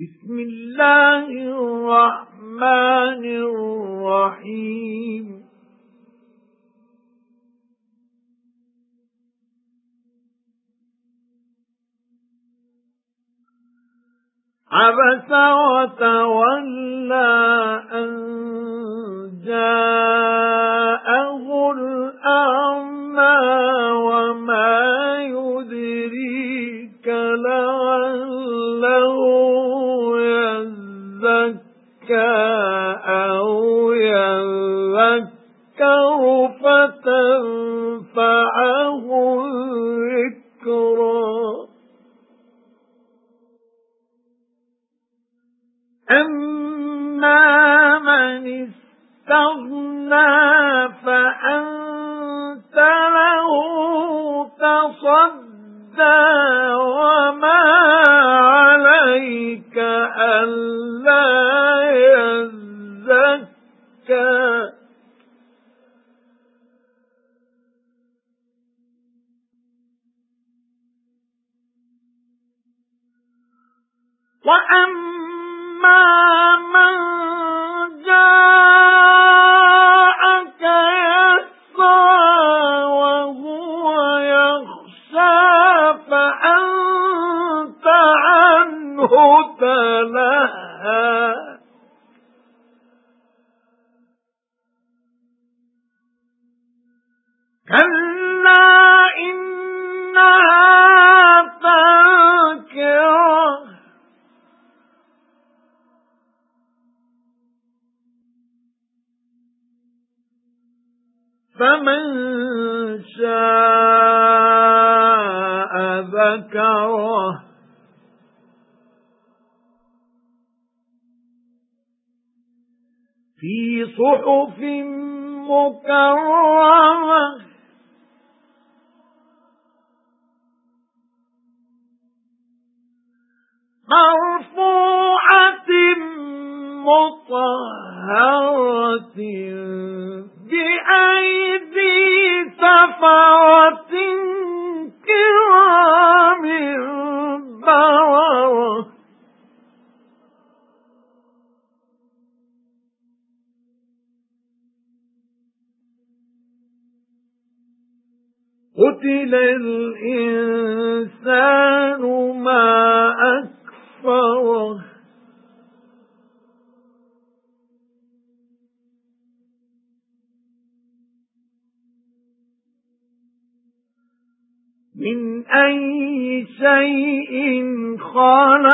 بسم الله الرحمن الرحيم. عبس وتولى أن جاءه أو يذكر فتنفعه الذكرى. أَمَّا مَنِ اسْتَغْنَى فَأَنْتَ لَهُ تَصَدَّى وَمَا عَلَيْكَ أَلَّا وَأَمَّا أَمَّا مَن جَاءَكَ يَسْعَىٰ وَهُوَ يَخْشَىٰ فَأَنتَ عَنْهُ تَلَهَّىٰ كَلَّا فَمَن شَاءَ ذَكَرَهُ فِي صُحُفٍ مُكَرَّمَةٍ مَرْفُوعَةٍ مُطَهَّرَةٍ سَفَرَةٍ كِرَامٍ بَرَرَةٍ قُتِلَ الْإِنسَانُ مَا مِنْ أَيِّ شَيْءٍ خَلَقَهُ